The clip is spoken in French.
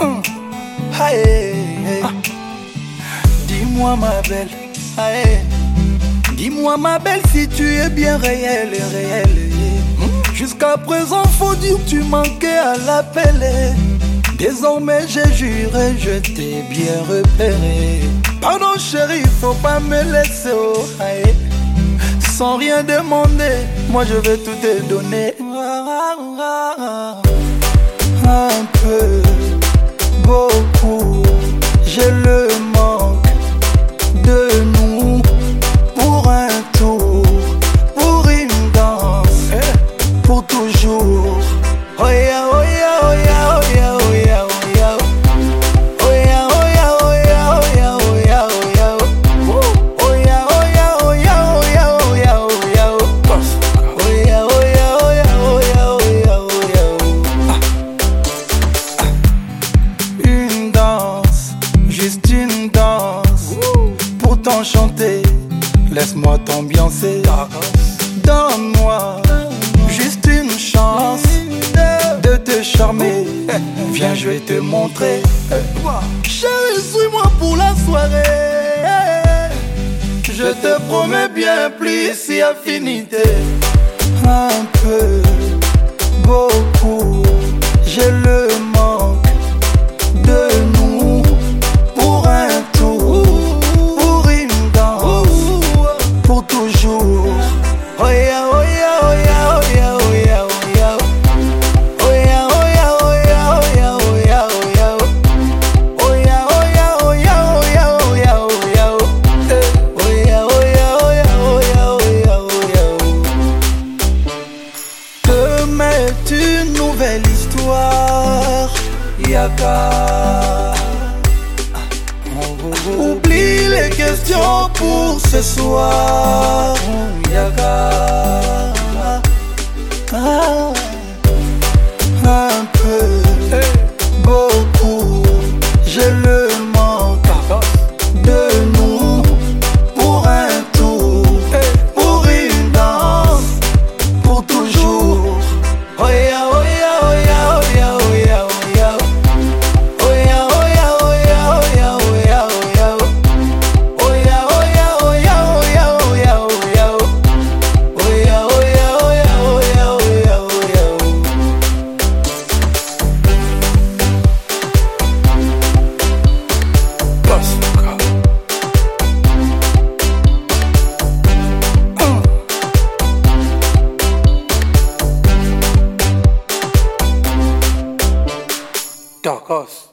Mm. Dis-moi ma belle, dis-moi ma belle si tu es bien réelle réelle. Jusqu'à présent, faut dire tu manquais à l'appel. Désormais, j'ai juré, je t'ai bien repéré. Pardon chérie, faut pas me laisser oh, aye. Sans rien demander, moi je vais tout te donner. Un peu. Laisse-moi t'ambiancer. Donne-moi juste une chance de te charmer. Viens, je vais te montrer. Chérie, suis-moi pour la soirée. Je te promets bien plus si affinité. Un peu, nouvelle histoire. Yaka. Oublie les questions pour ce soir. Ah. 叫告诉。